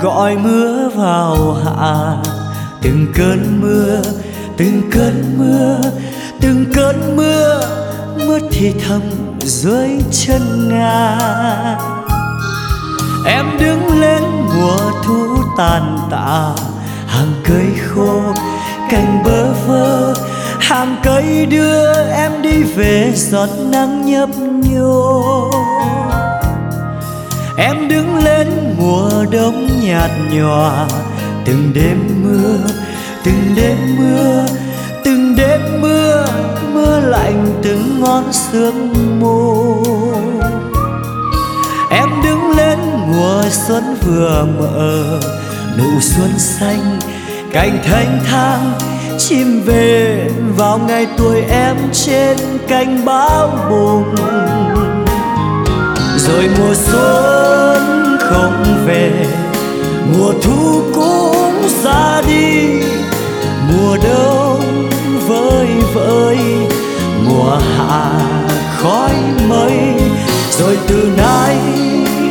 gọi mưa vào hạ. Từng cơn mưa, từng cơn mưa, từng cơn mưa mưa thì thầm dưới chân ngà em đứng lên, mùa thu tàn tạ. Hàng cây khô, cành bơ vơ. Hàng cây đưa em đi về giọt nắng nhấp nhô em đứng lên, mùa đông nhạt nhòa. Từng đêm mưa, từng đêm mưa, từng đêm mưa mưa lạnh từng ngón sương mù em đứng lên, mùa xuân vừa mở, nụ xuân xanh cành thanh thang. Chim về vào ngày tuổi em trên cành bão bùng rồi mùa xuân không về, mùa thu cũng ra đi, mùa đông vơi vơi, mùa hạ khói mây rồi từ nay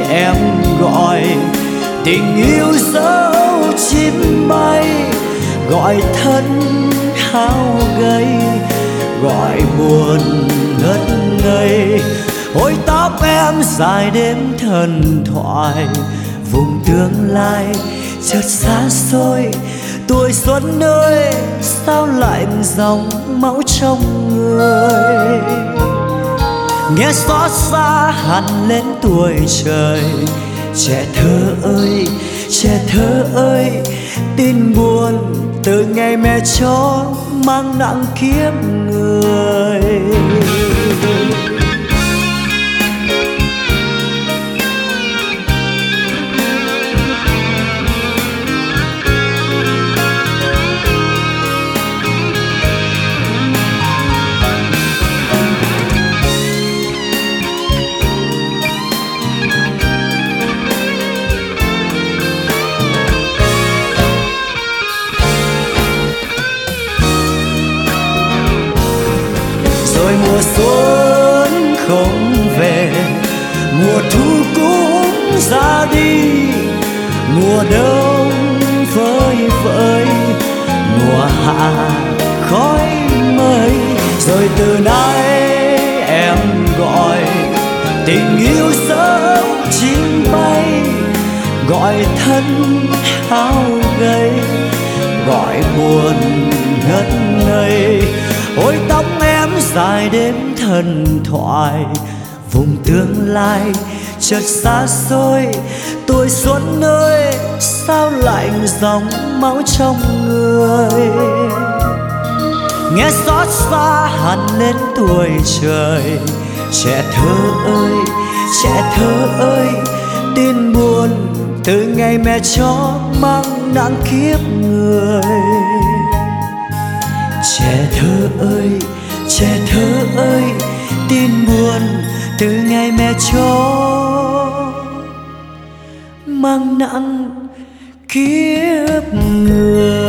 em gọi tình yêu dấu chim bay, gọi thân hao gầy, gọi buồn ngất ngây ôi tóc em dài đêm thần thoại, vùng tương lai chợt xa xôi. Tuổi xuân ơi, sao lạnh dòng máu trong người? Nghe xót xa hẳn lên tuổi trời. Trẻ thơ ơi, trẻ thơ ơi, tin buồn từ ngày mẹ cho mang nặng kiếp rồi mùa xuân không về, mùa thu cũng ra đi, mùa đông phơi phới, mùa hạ khói mây. Rồi từ nay em gọi tình yêu sớm chim bay, gọi thân hao gầy, gọi buồn ngất ngây. Ôi tóc đêm dài thần thoại. Vùng tương lai chợt xa xôi, tuổi xuân ơi, sao lạnh dòng máu trong người? Nghe xót xa hẳn lên tuổi trời. Trẻ thơ ơi, trẻ thơ ơi, tin buồn từ ngày mẹ cho mang nặng kiếp người. Trẻ thơ ơi trẻ thơ ơi tin buồn từ ngày mẹ cho. Mang nặng kiếp người.